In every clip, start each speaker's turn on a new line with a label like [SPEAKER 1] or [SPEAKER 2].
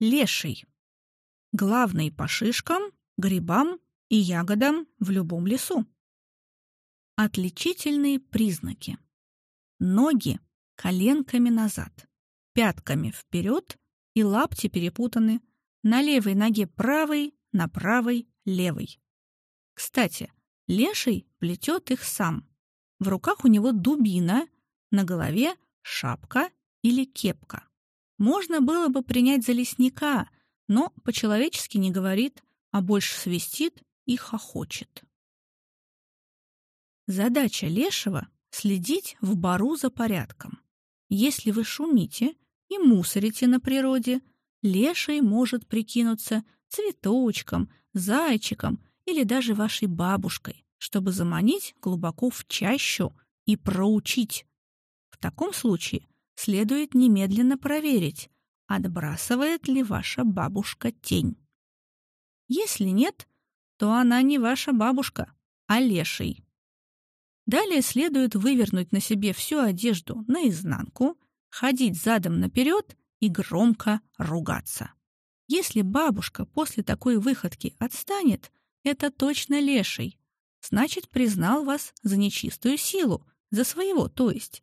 [SPEAKER 1] Леший. Главный по шишкам, грибам и ягодам в любом лесу. Отличительные признаки. Ноги коленками назад, пятками вперед и лапти перепутаны. На левой ноге правой, на правой левой. Кстати, леший плетет их сам. В руках у него дубина, на голове шапка или кепка. Можно было бы принять за лесника, но по-человечески не говорит, а больше свистит и хохочет. Задача лешего — следить в бару за порядком. Если вы шумите и мусорите на природе, леший может прикинуться цветочком, зайчиком или даже вашей бабушкой, чтобы заманить глубоко в чащу и проучить. В таком случае следует немедленно проверить, отбрасывает ли ваша бабушка тень. Если нет, то она не ваша бабушка, а леший. Далее следует вывернуть на себе всю одежду наизнанку, ходить задом наперед и громко ругаться. Если бабушка после такой выходки отстанет, это точно леший. Значит, признал вас за нечистую силу, за своего, то есть.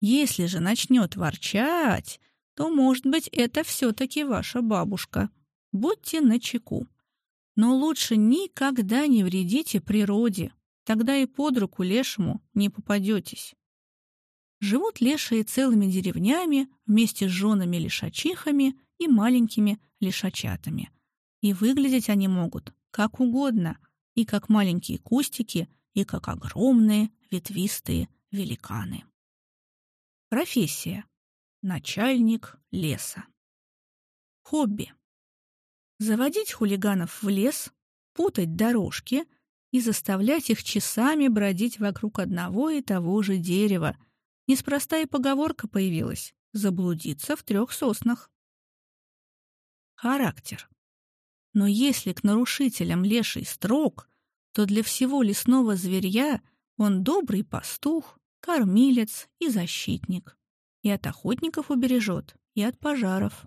[SPEAKER 1] Если же начнет ворчать, то, может быть, это все-таки ваша бабушка. Будьте начеку. Но лучше никогда не вредите природе, тогда и под руку лешему не попадетесь. Живут лешие целыми деревнями вместе с женами лишачихами и маленькими лишачатами. И выглядеть они могут как угодно, и как маленькие кустики, и как огромные ветвистые великаны. Профессия. Начальник леса. Хобби. Заводить хулиганов в лес, путать дорожки и заставлять их часами бродить вокруг одного и того же дерева. Неспроста и поговорка появилась — заблудиться в трех соснах. Характер. Но если к нарушителям леший строг, то для всего лесного зверья он добрый пастух, кормилец и защитник. И от охотников убережет, и от пожаров.